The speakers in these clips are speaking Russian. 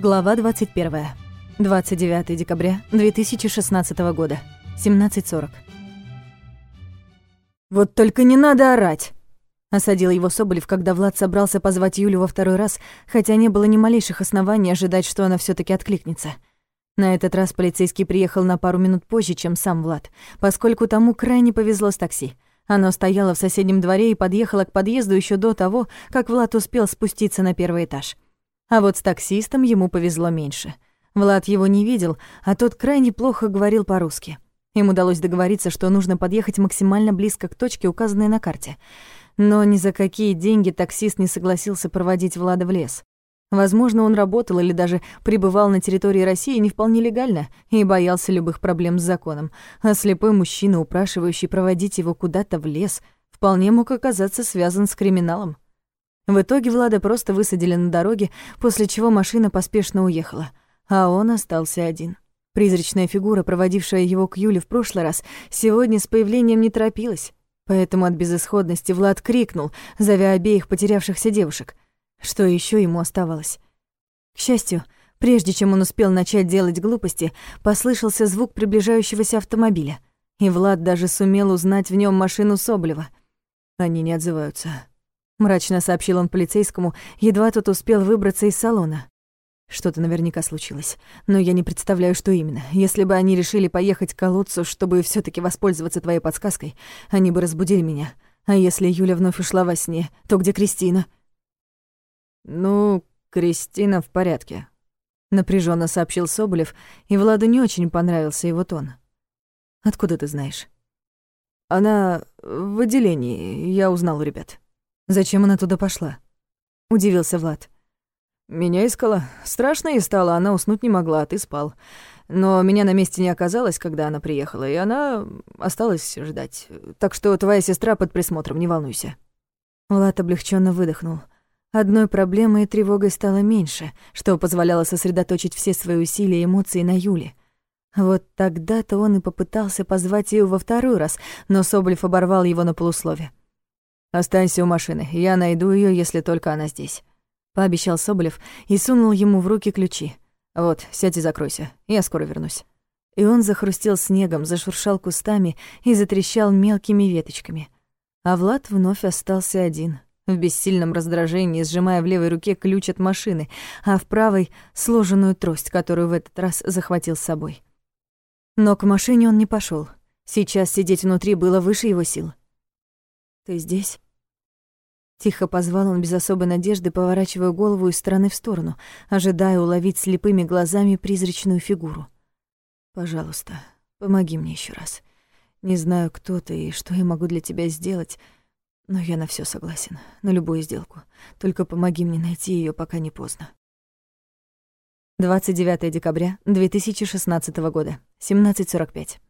Глава 21. 29 декабря 2016 года. 17.40. «Вот только не надо орать!» Осадил его Соболев, когда Влад собрался позвать Юлю во второй раз, хотя не было ни малейших оснований ожидать, что она все таки откликнется. На этот раз полицейский приехал на пару минут позже, чем сам Влад, поскольку тому крайне повезло с такси. Оно стояло в соседнем дворе и подъехало к подъезду еще до того, как Влад успел спуститься на первый этаж. А вот с таксистом ему повезло меньше. Влад его не видел, а тот крайне плохо говорил по-русски. Им удалось договориться, что нужно подъехать максимально близко к точке, указанной на карте. Но ни за какие деньги таксист не согласился проводить Влада в лес. Возможно, он работал или даже пребывал на территории России не вполне легально и боялся любых проблем с законом. А слепой мужчина, упрашивающий проводить его куда-то в лес, вполне мог оказаться связан с криминалом. В итоге Влада просто высадили на дороге, после чего машина поспешно уехала, а он остался один. Призрачная фигура, проводившая его к Юле в прошлый раз, сегодня с появлением не торопилась. Поэтому от безысходности Влад крикнул, зовя обеих потерявшихся девушек. Что еще ему оставалось? К счастью, прежде чем он успел начать делать глупости, послышался звук приближающегося автомобиля, и Влад даже сумел узнать в нем машину Соболева. Они не отзываются мрачно сообщил он полицейскому, едва тот успел выбраться из салона. Что-то наверняка случилось, но я не представляю, что именно. Если бы они решили поехать к колодцу, чтобы все таки воспользоваться твоей подсказкой, они бы разбудили меня. А если Юля вновь ушла во сне, то где Кристина? Ну, Кристина в порядке, напряженно сообщил Соболев, и Владу не очень понравился его тон. Откуда ты знаешь? Она в отделении, я узнал у ребят. Зачем она туда пошла? Удивился Влад. Меня искала. Страшно ей стало, она уснуть не могла, а ты спал. Но меня на месте не оказалось, когда она приехала, и она осталась ждать. Так что твоя сестра под присмотром, не волнуйся. Влад облегченно выдохнул. Одной проблемой и тревогой стало меньше, что позволяло сосредоточить все свои усилия и эмоции на Юле. Вот тогда-то он и попытался позвать ее во второй раз, но Соболев оборвал его на полуслове. «Останься у машины, я найду ее, если только она здесь», — пообещал Соболев и сунул ему в руки ключи. «Вот, сядь и закройся, я скоро вернусь». И он захрустел снегом, зашуршал кустами и затрещал мелкими веточками. А Влад вновь остался один, в бессильном раздражении, сжимая в левой руке ключ от машины, а в правой — сложенную трость, которую в этот раз захватил с собой. Но к машине он не пошел. Сейчас сидеть внутри было выше его сил. «Ты здесь?» Тихо позвал он без особой надежды, поворачивая голову из стороны в сторону, ожидая уловить слепыми глазами призрачную фигуру. «Пожалуйста, помоги мне еще раз. Не знаю, кто ты и что я могу для тебя сделать, но я на все согласен, на любую сделку. Только помоги мне найти ее, пока не поздно». 29 декабря 2016 года, 17.45.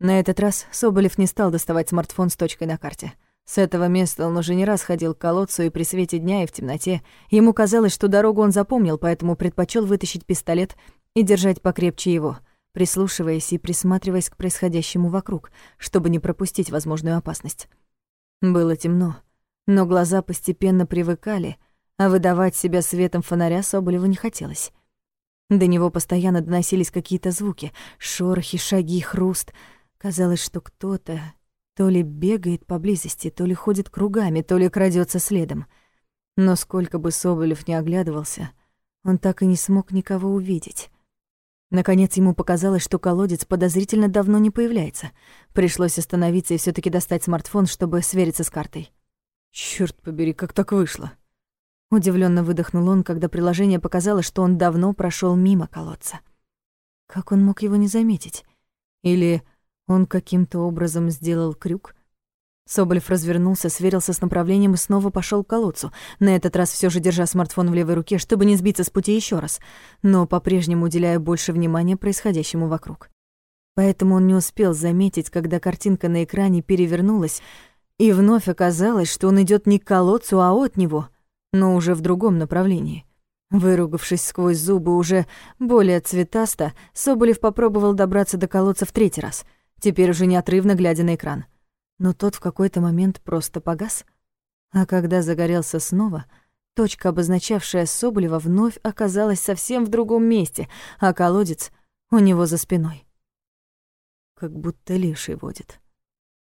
На этот раз Соболев не стал доставать смартфон с точкой на карте. С этого места он уже не раз ходил к колодцу, и при свете дня, и в темноте. Ему казалось, что дорогу он запомнил, поэтому предпочел вытащить пистолет и держать покрепче его, прислушиваясь и присматриваясь к происходящему вокруг, чтобы не пропустить возможную опасность. Было темно, но глаза постепенно привыкали, а выдавать себя светом фонаря Соболеву не хотелось. До него постоянно доносились какие-то звуки — шорохи, шаги, хруст — Казалось, что кто-то то ли бегает поблизости, то ли ходит кругами, то ли крадется следом. Но сколько бы Соболев ни оглядывался, он так и не смог никого увидеть. Наконец ему показалось, что колодец подозрительно давно не появляется. Пришлось остановиться и все таки достать смартфон, чтобы свериться с картой. Черт побери, как так вышло? Удивленно выдохнул он, когда приложение показало, что он давно прошел мимо колодца. Как он мог его не заметить? Или он каким-то образом сделал крюк. Соболев развернулся, сверился с направлением и снова пошел к колодцу, на этот раз все же держа смартфон в левой руке, чтобы не сбиться с пути еще раз, но по-прежнему уделяя больше внимания происходящему вокруг. Поэтому он не успел заметить, когда картинка на экране перевернулась, и вновь оказалось, что он идет не к колодцу, а от него, но уже в другом направлении. Выругавшись сквозь зубы уже более цветасто, Соболев попробовал добраться до колодца в третий раз — теперь уже неотрывно глядя на экран. Но тот в какой-то момент просто погас. А когда загорелся снова, точка, обозначавшая Соболева, вновь оказалась совсем в другом месте, а колодец у него за спиной. Как будто леший водит.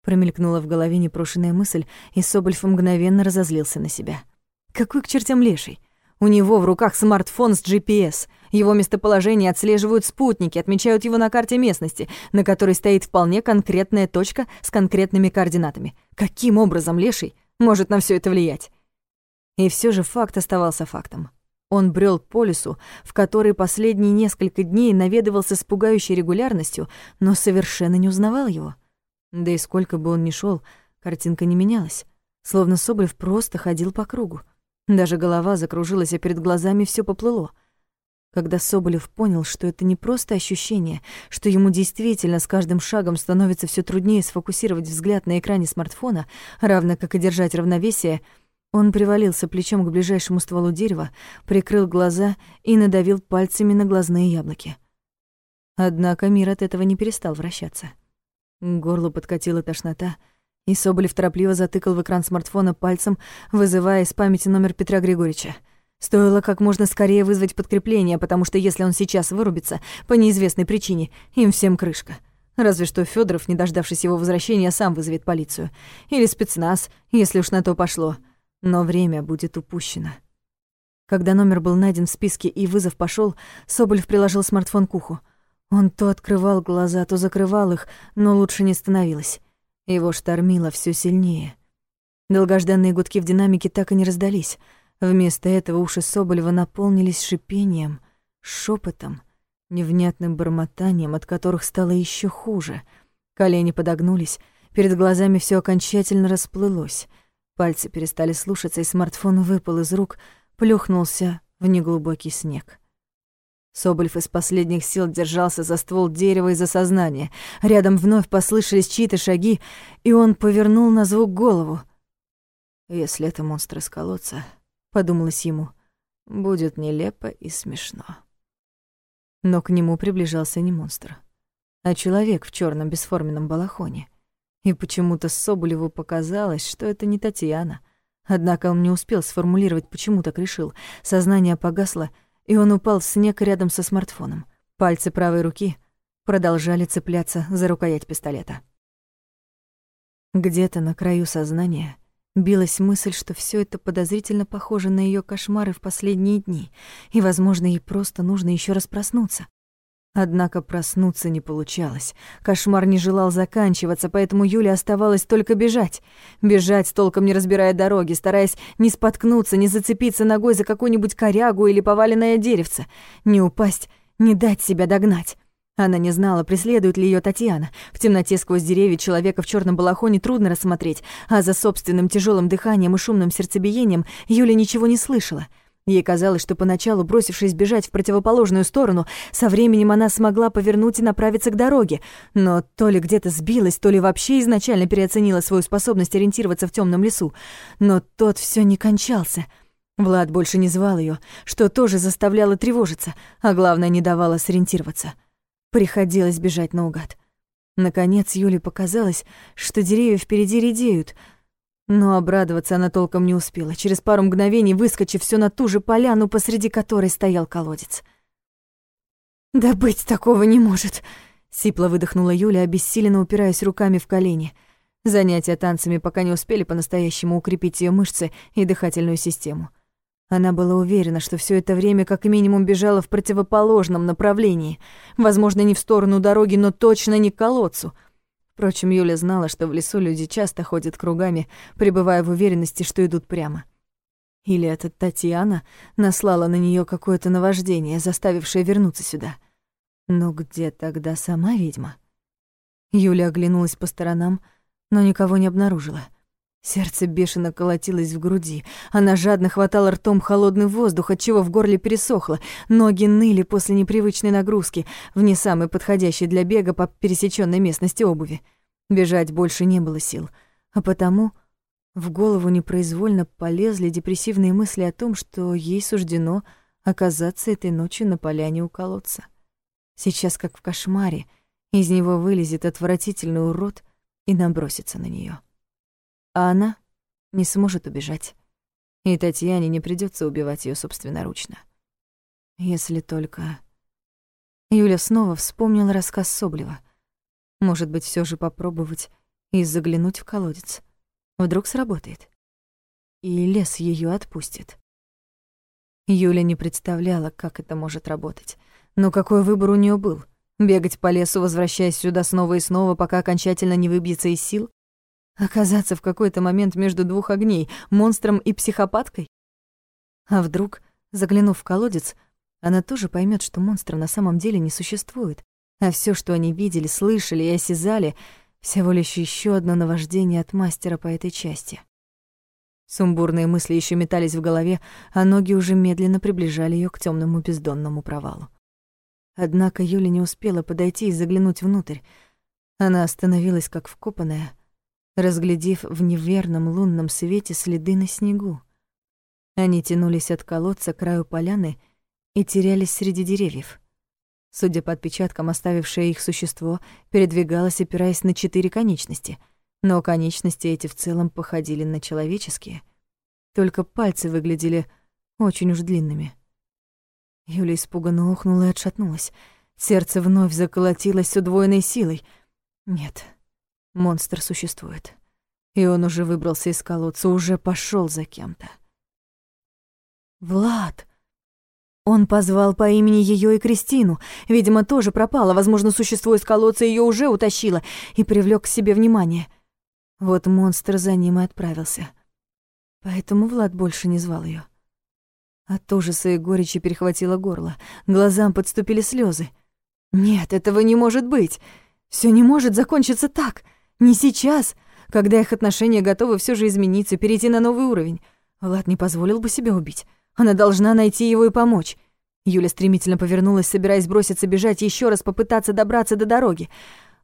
Промелькнула в голове непрошенная мысль, и Соболев мгновенно разозлился на себя. Какой к чертям леший? У него в руках смартфон с GPS. Его местоположение отслеживают спутники, отмечают его на карте местности, на которой стоит вполне конкретная точка с конкретными координатами. Каким образом Леший может на все это влиять? И все же факт оставался фактом. Он брел по лесу, в который последние несколько дней наведывался с пугающей регулярностью, но совершенно не узнавал его. Да и сколько бы он ни шел, картинка не менялась, словно Соболев просто ходил по кругу. Даже голова закружилась, а перед глазами все поплыло. Когда Соболев понял, что это не просто ощущение, что ему действительно с каждым шагом становится все труднее сфокусировать взгляд на экране смартфона, равно как и держать равновесие, он привалился плечом к ближайшему стволу дерева, прикрыл глаза и надавил пальцами на глазные яблоки. Однако мир от этого не перестал вращаться. К горлу подкатила тошнота — и Соболев торопливо затыкал в экран смартфона пальцем, вызывая из памяти номер Петра Григорьевича. Стоило как можно скорее вызвать подкрепление, потому что если он сейчас вырубится, по неизвестной причине, им всем крышка. Разве что Федоров, не дождавшись его возвращения, сам вызовет полицию. Или спецназ, если уж на то пошло. Но время будет упущено. Когда номер был найден в списке и вызов пошел, Соболев приложил смартфон к уху. Он то открывал глаза, то закрывал их, но лучше не становилось. Его штормило все сильнее. Долгожданные гудки в динамике так и не раздались. Вместо этого уши Соболева наполнились шипением, шепотом, невнятным бормотанием, от которых стало еще хуже. Колени подогнулись, перед глазами все окончательно расплылось. Пальцы перестали слушаться, и смартфон выпал из рук, плюхнулся в неглубокий снег. Соболев из последних сил держался за ствол дерева и за сознание. Рядом вновь послышались чьи-то шаги, и он повернул на звук голову. «Если это монстр из колодца», — подумалось ему, — «будет нелепо и смешно». Но к нему приближался не монстр, а человек в черном бесформенном балахоне. И почему-то Соболеву показалось, что это не Татьяна. Однако он не успел сформулировать, почему так решил. Сознание погасло — и он упал в снег рядом со смартфоном. Пальцы правой руки продолжали цепляться за рукоять пистолета. Где-то на краю сознания билась мысль, что все это подозрительно похоже на ее кошмары в последние дни, и, возможно, ей просто нужно еще раз проснуться. Однако проснуться не получалось. Кошмар не желал заканчиваться, поэтому Юле оставалось только бежать. Бежать, толком не разбирая дороги, стараясь не споткнуться, не зацепиться ногой за какую-нибудь корягу или поваленное деревце, не упасть, не дать себя догнать. Она не знала, преследует ли ее Татьяна. В темноте сквозь деревья человека в черном балахоне трудно рассмотреть, а за собственным тяжелым дыханием и шумным сердцебиением Юля ничего не слышала — Ей казалось, что поначалу, бросившись бежать в противоположную сторону, со временем она смогла повернуть и направиться к дороге, но то ли где-то сбилась, то ли вообще изначально переоценила свою способность ориентироваться в темном лесу. Но тот все не кончался. Влад больше не звал ее, что тоже заставляло тревожиться, а главное, не давало сориентироваться. Приходилось бежать наугад. Наконец Юле показалось, что деревья впереди редеют — но обрадоваться она толком не успела, через пару мгновений выскочив все на ту же поляну, посреди которой стоял колодец. «Да быть такого не может!» — сипло выдохнула Юля, обессиленно упираясь руками в колени. Занятия танцами пока не успели по-настоящему укрепить ее мышцы и дыхательную систему. Она была уверена, что все это время как минимум бежала в противоположном направлении. Возможно, не в сторону дороги, но точно не к колодцу — Впрочем, Юля знала, что в лесу люди часто ходят кругами, пребывая в уверенности, что идут прямо. Или эта Татьяна наслала на нее какое-то наваждение, заставившее вернуться сюда. Но где тогда сама ведьма? Юля оглянулась по сторонам, но никого не обнаружила. Сердце бешено колотилось в груди. Она жадно хватала ртом холодный воздух, отчего в горле пересохло. Ноги ныли после непривычной нагрузки, в не самой подходящей для бега по пересеченной местности обуви. Бежать больше не было сил, а потому в голову непроизвольно полезли депрессивные мысли о том, что ей суждено оказаться этой ночью на поляне у колодца. Сейчас, как в кошмаре, из него вылезет отвратительный урод и набросится на нее а она не сможет убежать. и Татьяне не придется убивать ее собственноручно. Если только... Юля снова вспомнила рассказ Соблева. Может быть, все же попробовать и заглянуть в колодец. Вдруг сработает. И лес ее отпустит. Юля не представляла, как это может работать. Но какой выбор у нее был? Бегать по лесу, возвращаясь сюда снова и снова, пока окончательно не выбьется из сил? Оказаться в какой-то момент между двух огней, монстром и психопаткой? А вдруг, заглянув в колодец, она тоже поймет, что монстра на самом деле не существует, а все, что они видели, слышали и осязали, всего лишь еще одно наваждение от мастера по этой части. Сумбурные мысли еще метались в голове, а ноги уже медленно приближали ее к темному бездонному провалу. Однако Юля не успела подойти и заглянуть внутрь. Она остановилась как вкопанная, разглядев в неверном лунном свете следы на снегу. Они тянулись от колодца к краю поляны и терялись среди деревьев. Судя по отпечаткам, оставившее их существо передвигалось, опираясь на четыре конечности, но конечности эти в целом походили на человеческие. Только пальцы выглядели очень уж длинными. Юля испуганно охнула и отшатнулась. Сердце вновь заколотилось с удвоенной силой. Нет, монстр существует. И он уже выбрался из колодца, уже пошел за кем-то. «Влад!» Он позвал по имени ее и Кристину. Видимо, тоже пропала. Возможно, существо из колодца ее уже утащило и привлек к себе внимание. Вот монстр за ним и отправился. Поэтому Влад больше не звал ее. От ужаса и горечи перехватило горло. Глазам подступили слезы. Нет, этого не может быть. Все не может закончиться так. Не сейчас, когда их отношения готовы все же измениться, перейти на новый уровень. Влад не позволил бы себя убить. Она должна найти его и помочь. Юля стремительно повернулась, собираясь броситься бежать и еще раз попытаться добраться до дороги.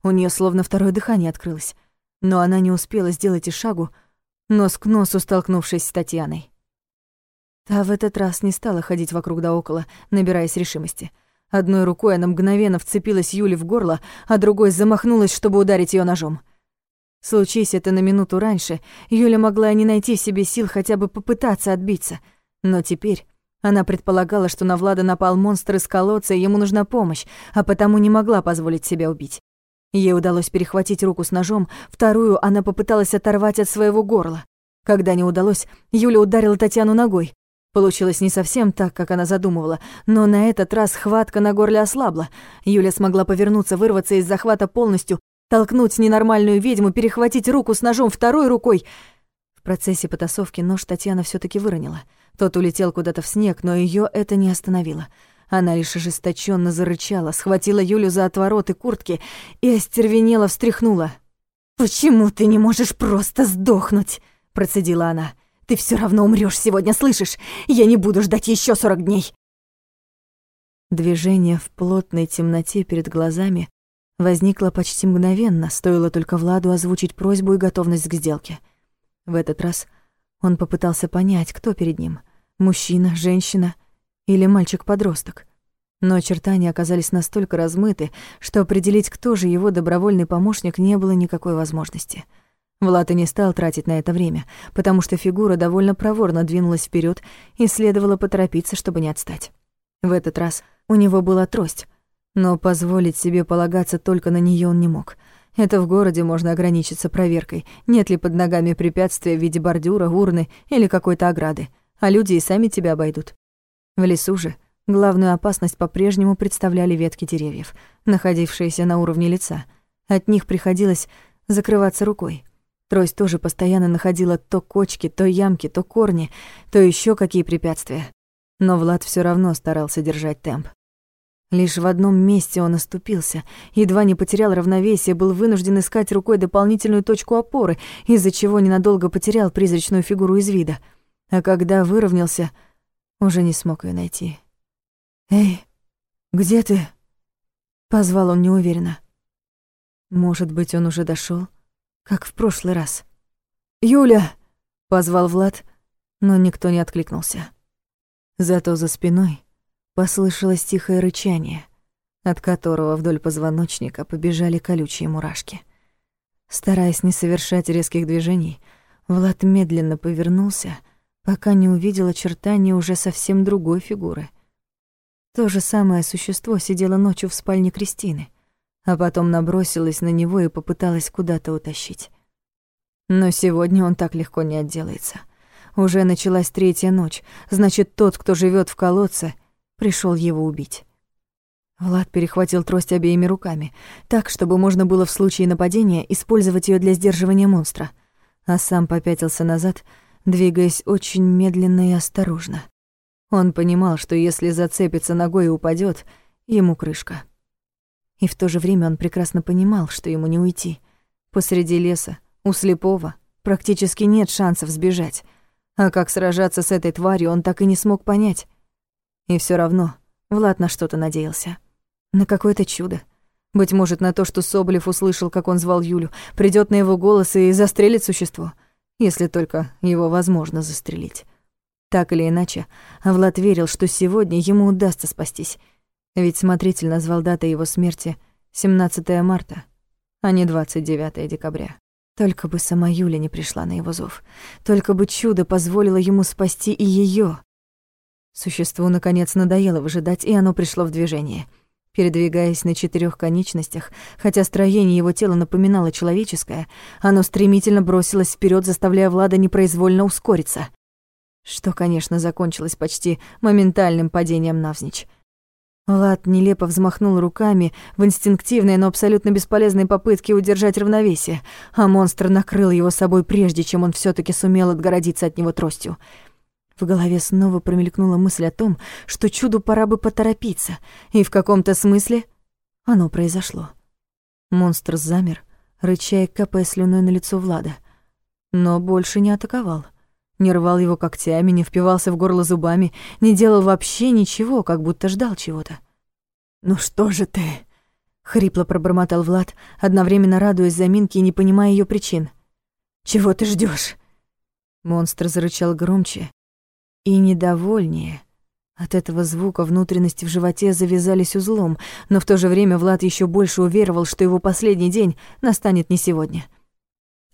У нее словно второе дыхание открылось. Но она не успела сделать и шагу, нос к носу столкнувшись с Татьяной. Та в этот раз не стала ходить вокруг да около, набираясь решимости. Одной рукой она мгновенно вцепилась Юле в горло, а другой замахнулась, чтобы ударить ее ножом. Случись это на минуту раньше, Юля могла не найти в себе сил хотя бы попытаться отбиться — но теперь она предполагала, что на Влада напал монстр из колодца, и ему нужна помощь, а потому не могла позволить себя убить. Ей удалось перехватить руку с ножом, вторую она попыталась оторвать от своего горла. Когда не удалось, Юля ударила Татьяну ногой. Получилось не совсем так, как она задумывала, но на этот раз хватка на горле ослабла. Юля смогла повернуться, вырваться из захвата полностью, толкнуть ненормальную ведьму, перехватить руку с ножом второй рукой. В процессе потасовки нож Татьяна все таки выронила — тот улетел куда-то в снег, но ее это не остановило. Она лишь ожесточенно зарычала, схватила Юлю за отвороты куртки и остервенела встряхнула. «Почему ты не можешь просто сдохнуть?» — процедила она. «Ты все равно умрешь сегодня, слышишь? Я не буду ждать еще сорок дней!» Движение в плотной темноте перед глазами возникло почти мгновенно, стоило только Владу озвучить просьбу и готовность к сделке. В этот раз — он попытался понять, кто перед ним — мужчина, женщина или мальчик-подросток. Но очертания оказались настолько размыты, что определить, кто же его добровольный помощник, не было никакой возможности. Влад и не стал тратить на это время, потому что фигура довольно проворно двинулась вперед и следовало поторопиться, чтобы не отстать. В этот раз у него была трость, но позволить себе полагаться только на нее он не мог — это в городе можно ограничиться проверкой, нет ли под ногами препятствия в виде бордюра, урны или какой-то ограды, а люди и сами тебя обойдут. В лесу же главную опасность по-прежнему представляли ветки деревьев, находившиеся на уровне лица. От них приходилось закрываться рукой. Трость тоже постоянно находила то кочки, то ямки, то корни, то еще какие препятствия. Но Влад все равно старался держать темп. Лишь в одном месте он оступился, едва не потерял равновесие, был вынужден искать рукой дополнительную точку опоры, из-за чего ненадолго потерял призрачную фигуру из вида. А когда выровнялся, уже не смог ее найти. «Эй, где ты?» — позвал он неуверенно. Может быть, он уже дошел, как в прошлый раз. «Юля!» — позвал Влад, но никто не откликнулся. Зато за спиной Послышалось тихое рычание, от которого вдоль позвоночника побежали колючие мурашки. Стараясь не совершать резких движений, Влад медленно повернулся, пока не увидел очертания уже совсем другой фигуры. То же самое существо сидело ночью в спальне Кристины, а потом набросилось на него и попыталась куда-то утащить. Но сегодня он так легко не отделается. Уже началась третья ночь, значит, тот, кто живет в колодце, пришел его убить. Влад перехватил трость обеими руками, так, чтобы можно было в случае нападения использовать ее для сдерживания монстра, а сам попятился назад, двигаясь очень медленно и осторожно. Он понимал, что если зацепится ногой и упадет, ему крышка. И в то же время он прекрасно понимал, что ему не уйти. Посреди леса, у слепого, практически нет шансов сбежать. А как сражаться с этой тварью, он так и не смог понять. И все равно Влад на что-то надеялся. На какое-то чудо. Быть может, на то, что Соболев услышал, как он звал Юлю, придет на его голос и застрелит существо, если только его возможно застрелить. Так или иначе, Влад верил, что сегодня ему удастся спастись. Ведь смотритель назвал датой его смерти 17 марта, а не 29 декабря. Только бы сама Юля не пришла на его зов. Только бы чудо позволило ему спасти и ее. Существу, наконец, надоело выжидать, и оно пришло в движение — Передвигаясь на четырех конечностях, хотя строение его тела напоминало человеческое, оно стремительно бросилось вперед, заставляя Влада непроизвольно ускориться. Что, конечно, закончилось почти моментальным падением навзничь. Влад нелепо взмахнул руками в инстинктивной, но абсолютно бесполезной попытке удержать равновесие, а монстр накрыл его собой прежде, чем он все таки сумел отгородиться от него тростью. В голове снова промелькнула мысль о том, что чуду пора бы поторопиться, и в каком-то смысле оно произошло. Монстр замер, рыча и капая слюной на лицо Влада, но больше не атаковал. Не рвал его когтями, не впивался в горло зубами, не делал вообще ничего, как будто ждал чего-то. «Ну что же ты?» — хрипло пробормотал Влад, одновременно радуясь заминке и не понимая ее причин. «Чего ты ждешь? Монстр зарычал громче, и недовольнее. От этого звука внутренности в животе завязались узлом, но в то же время Влад еще больше уверовал, что его последний день настанет не сегодня.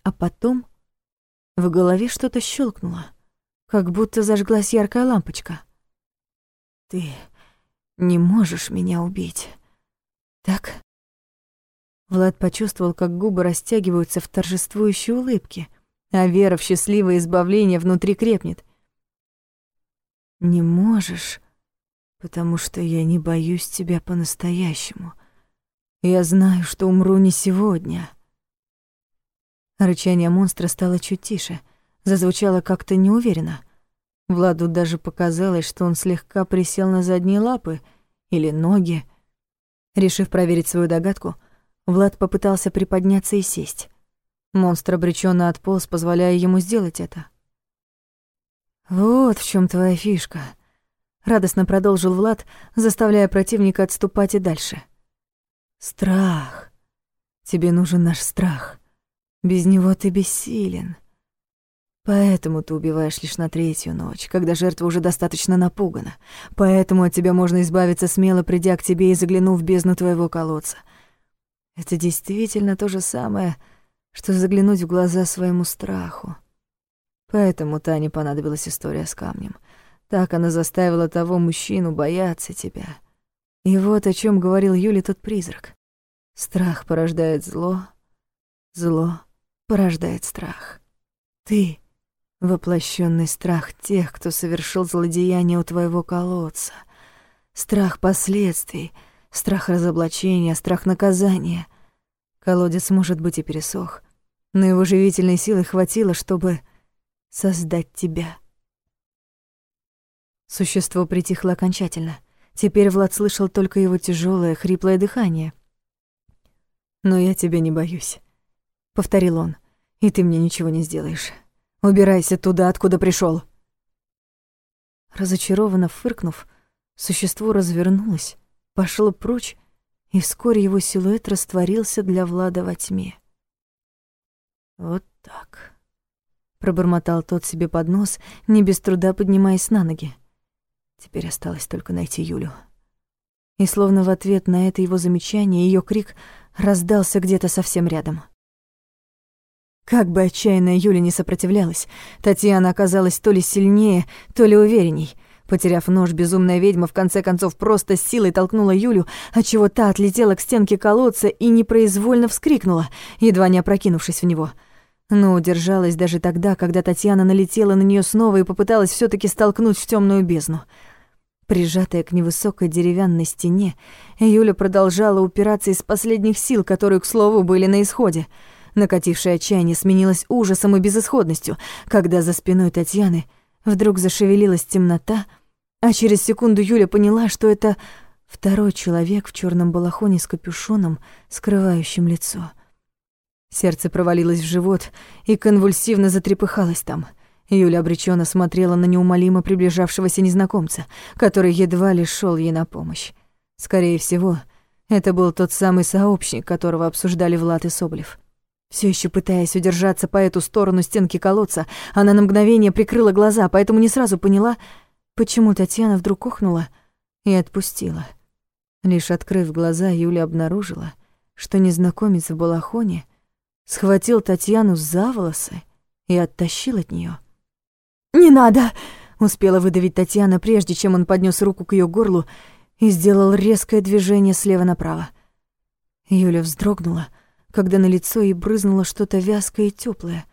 А потом в голове что-то щелкнуло, как будто зажглась яркая лампочка. «Ты не можешь меня убить, так?» Влад почувствовал, как губы растягиваются в торжествующей улыбке, а вера в счастливое избавление внутри крепнет. Не можешь, потому что я не боюсь тебя по-настоящему. Я знаю, что умру не сегодня. Рычание монстра стало чуть тише, зазвучало как-то неуверенно. Владу даже показалось, что он слегка присел на задние лапы или ноги. Решив проверить свою догадку, Влад попытался приподняться и сесть. Монстр обреченно отполз, позволяя ему сделать это. «Вот в чем твоя фишка», — радостно продолжил Влад, заставляя противника отступать и дальше. «Страх. Тебе нужен наш страх. Без него ты бессилен. Поэтому ты убиваешь лишь на третью ночь, когда жертва уже достаточно напугана. Поэтому от тебя можно избавиться смело, придя к тебе и заглянув в бездну твоего колодца. Это действительно то же самое, что заглянуть в глаза своему страху». Поэтому Тане понадобилась история с камнем. Так она заставила того мужчину бояться тебя. И вот о чем говорил Юле тот призрак. Страх порождает зло, зло порождает страх. Ты — воплощенный страх тех, кто совершил злодеяние у твоего колодца. Страх последствий, страх разоблачения, страх наказания. Колодец, может быть, и пересох, но его живительной силы хватило, чтобы создать тебя. Существо притихло окончательно. Теперь Влад слышал только его тяжелое, хриплое дыхание. «Но я тебя не боюсь», — повторил он, — «и ты мне ничего не сделаешь. Убирайся туда, откуда пришел. Разочарованно фыркнув, существо развернулось, пошло прочь, и вскоре его силуэт растворился для Влада во тьме. Вот так. Пробормотал тот себе под нос, не без труда поднимаясь на ноги. Теперь осталось только найти Юлю. И словно в ответ на это его замечание, ее крик раздался где-то совсем рядом. Как бы отчаянно Юля не сопротивлялась, Татьяна оказалась то ли сильнее, то ли уверенней. Потеряв нож, безумная ведьма в конце концов просто силой толкнула Юлю, отчего та отлетела к стенке колодца и непроизвольно вскрикнула, едва не опрокинувшись в него. Но удержалась даже тогда, когда Татьяна налетела на нее снова и попыталась все таки столкнуть в темную бездну. Прижатая к невысокой деревянной стене, Юля продолжала упираться из последних сил, которые, к слову, были на исходе — Накатившее отчаяние сменилось ужасом и безысходностью, когда за спиной Татьяны вдруг зашевелилась темнота, а через секунду Юля поняла, что это второй человек в черном балахоне с капюшоном, скрывающим лицо. Сердце провалилось в живот и конвульсивно затрепыхалось там. Юля обреченно смотрела на неумолимо приближавшегося незнакомца, который едва ли шел ей на помощь. Скорее всего, это был тот самый сообщник, которого обсуждали Влад и Соблев. Все еще пытаясь удержаться по эту сторону стенки колодца, она на мгновение прикрыла глаза, поэтому не сразу поняла, почему Татьяна вдруг охнула и отпустила. Лишь открыв глаза, Юля обнаружила, что незнакомец в балахоне схватил Татьяну за волосы и оттащил от нее. «Не надо!» — успела выдавить Татьяна, прежде чем он поднес руку к ее горлу и сделал резкое движение слева направо. Юля вздрогнула — когда на лицо ей брызнуло что-то вязкое и теплое,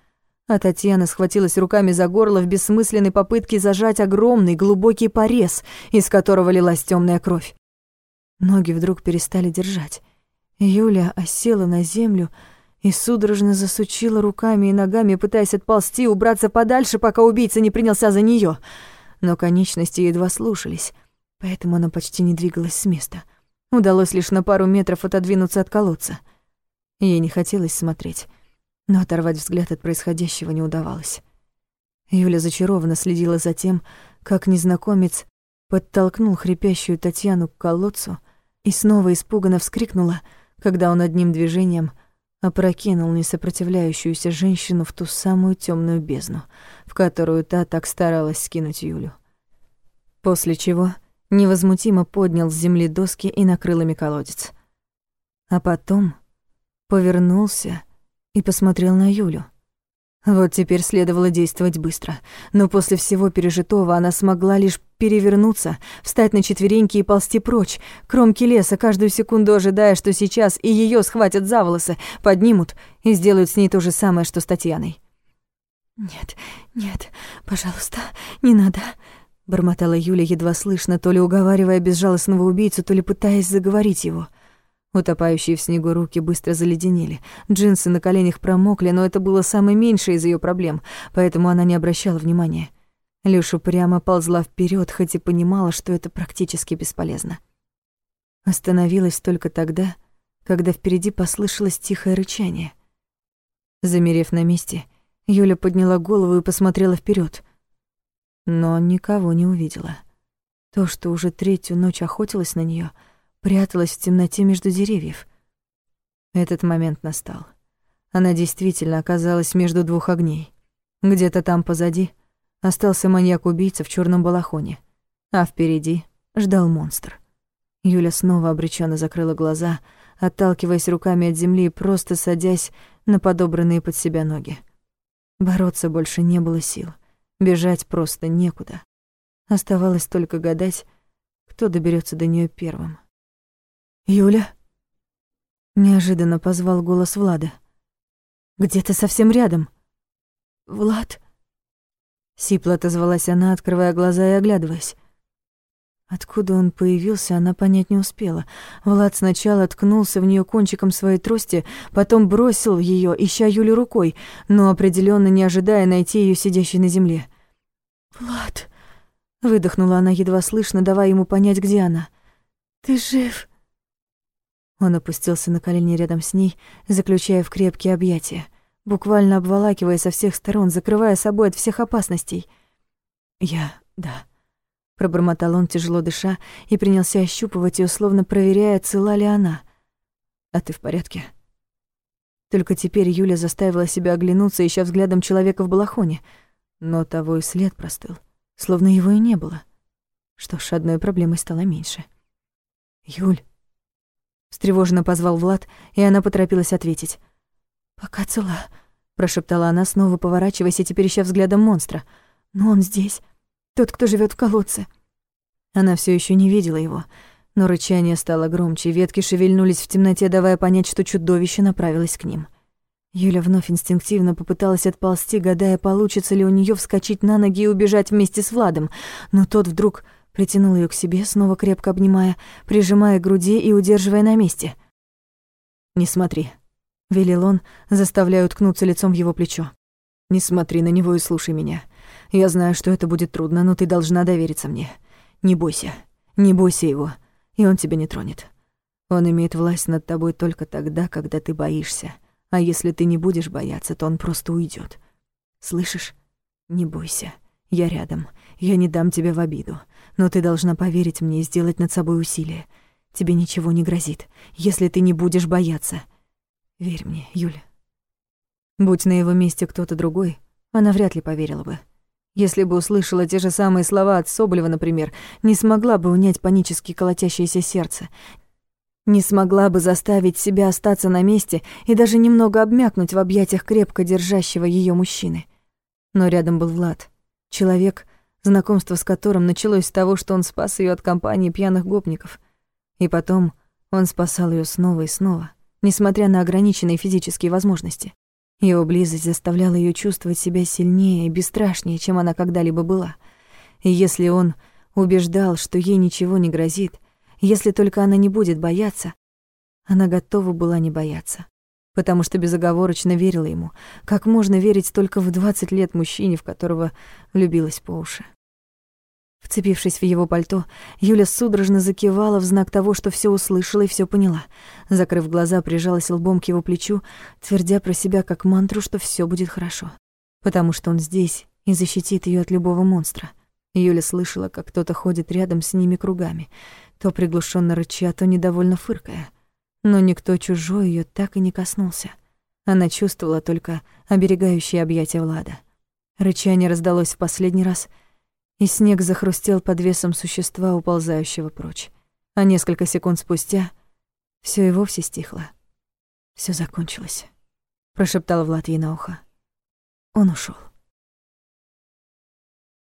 а Татьяна схватилась руками за горло в бессмысленной попытке зажать огромный глубокий порез, из которого лилась темная кровь. Ноги вдруг перестали держать. Юля осела на землю и судорожно засучила руками и ногами, пытаясь отползти, убраться подальше, пока убийца не принялся за нее. Но конечности едва слушались, поэтому она почти не двигалась с места. Удалось лишь на пару метров отодвинуться от колодца — Ей не хотелось смотреть, но оторвать взгляд от происходящего не удавалось. Юля зачарованно следила за тем, как незнакомец подтолкнул хрипящую Татьяну к колодцу и снова испуганно вскрикнула, когда он одним движением опрокинул несопротивляющуюся женщину в ту самую темную бездну, в которую та так старалась скинуть Юлю. После чего невозмутимо поднял с земли доски и накрыл ими колодец. А потом повернулся и посмотрел на Юлю. Вот теперь следовало действовать быстро, но после всего пережитого она смогла лишь перевернуться, встать на четвереньки и ползти прочь, кромки леса, каждую секунду ожидая, что сейчас и ее схватят за волосы, поднимут и сделают с ней то же самое, что с Татьяной. «Нет, нет, пожалуйста, не надо», — бормотала Юля едва слышно, то ли уговаривая безжалостного убийцу, то ли пытаясь заговорить его — Утопающие в снегу руки быстро заледенели. Джинсы на коленях промокли, но это было самое меньшее из ее проблем, поэтому она не обращала внимания. Люша прямо ползла вперед, хоть и понимала, что это практически бесполезно. Остановилась только тогда, когда впереди послышалось тихое рычание. Замерев на месте, Юля подняла голову и посмотрела вперед, но никого не увидела. То, что уже третью ночь охотилась на нее — пряталась в темноте между деревьев. Этот момент настал. Она действительно оказалась между двух огней. Где-то там позади остался маньяк-убийца в черном балахоне, а впереди ждал монстр. Юля снова обреченно закрыла глаза, отталкиваясь руками от земли и просто садясь на подобранные под себя ноги. Бороться больше не было сил, бежать просто некуда. Оставалось только гадать, кто доберется до нее первым. «Юля?» Неожиданно позвал голос Влада. «Где-то совсем рядом». «Влад?» Сипло отозвалась она, открывая глаза и оглядываясь. Откуда он появился, она понять не успела. Влад сначала ткнулся в нее кончиком своей трости, потом бросил ее, ища Юлю рукой, но определенно не ожидая найти ее сидящей на земле. «Влад!» — выдохнула она едва слышно, давая ему понять, где она. «Ты жив?» Он опустился на колени рядом с ней, заключая в крепкие объятия, буквально обволакивая со всех сторон, закрывая собой от всех опасностей. «Я... да», — пробормотал он, тяжело дыша, и принялся ощупывать ее, словно проверяя, цела ли она. «А ты в порядке?» Только теперь Юля заставила себя оглянуться, ища взглядом человека в балахоне, но того и след простыл, словно его и не было. Что ж, одной проблемой стало меньше. «Юль», встревоженно позвал Влад, и она поторопилась ответить. «Пока цела», прошептала она, снова поворачиваясь и теперь ища взглядом монстра. «Но он здесь, тот, кто живет в колодце». Она все еще не видела его, но рычание стало громче, ветки шевельнулись в темноте, давая понять, что чудовище направилось к ним. Юля вновь инстинктивно попыталась отползти, гадая, получится ли у нее вскочить на ноги и убежать вместе с Владом, но тот вдруг притянул ее к себе, снова крепко обнимая, прижимая к груди и удерживая на месте. «Не смотри», — велел он, заставляя уткнуться лицом в его плечо. «Не смотри на него и слушай меня. Я знаю, что это будет трудно, но ты должна довериться мне. Не бойся, не бойся его, и он тебя не тронет. Он имеет власть над тобой только тогда, когда ты боишься. А если ты не будешь бояться, то он просто уйдет. Слышишь? Не бойся. Я рядом. Я не дам тебя в обиду. Но ты должна поверить мне и сделать над собой усилие. Тебе ничего не грозит, если ты не будешь бояться. Верь мне, Юля. Будь на его месте кто-то другой, она вряд ли поверила бы. Если бы услышала те же самые слова от Соболева, например, не смогла бы унять панически колотящееся сердце, не смогла бы заставить себя остаться на месте и даже немного обмякнуть в объятиях крепко держащего ее мужчины. Но рядом был Влад, человек, знакомство с которым началось с того, что он спас ее от компании пьяных гопников. И потом он спасал ее снова и снова, несмотря на ограниченные физические возможности. Его близость заставляла ее чувствовать себя сильнее и бесстрашнее, чем она когда-либо была. И если он убеждал, что ей ничего не грозит, если только она не будет бояться, она готова была не бояться, потому что безоговорочно верила ему, как можно верить только в 20 лет мужчине, в которого влюбилась по уши. Вцепившись в его пальто, Юля судорожно закивала в знак того, что все услышала и все поняла. Закрыв глаза, прижалась лбом к его плечу, твердя про себя как мантру, что все будет хорошо. Потому что он здесь и защитит ее от любого монстра. Юля слышала, как кто-то ходит рядом с ними кругами — то приглушенно рыча, то недовольно фыркая. Но никто чужой ее так и не коснулся. Она чувствовала только оберегающие объятия Влада. Рычание раздалось в последний раз, и снег захрустел под весом существа, уползающего прочь. А несколько секунд спустя все и вовсе стихло. Все закончилось, прошептал Влад ей на ухо. Он ушел.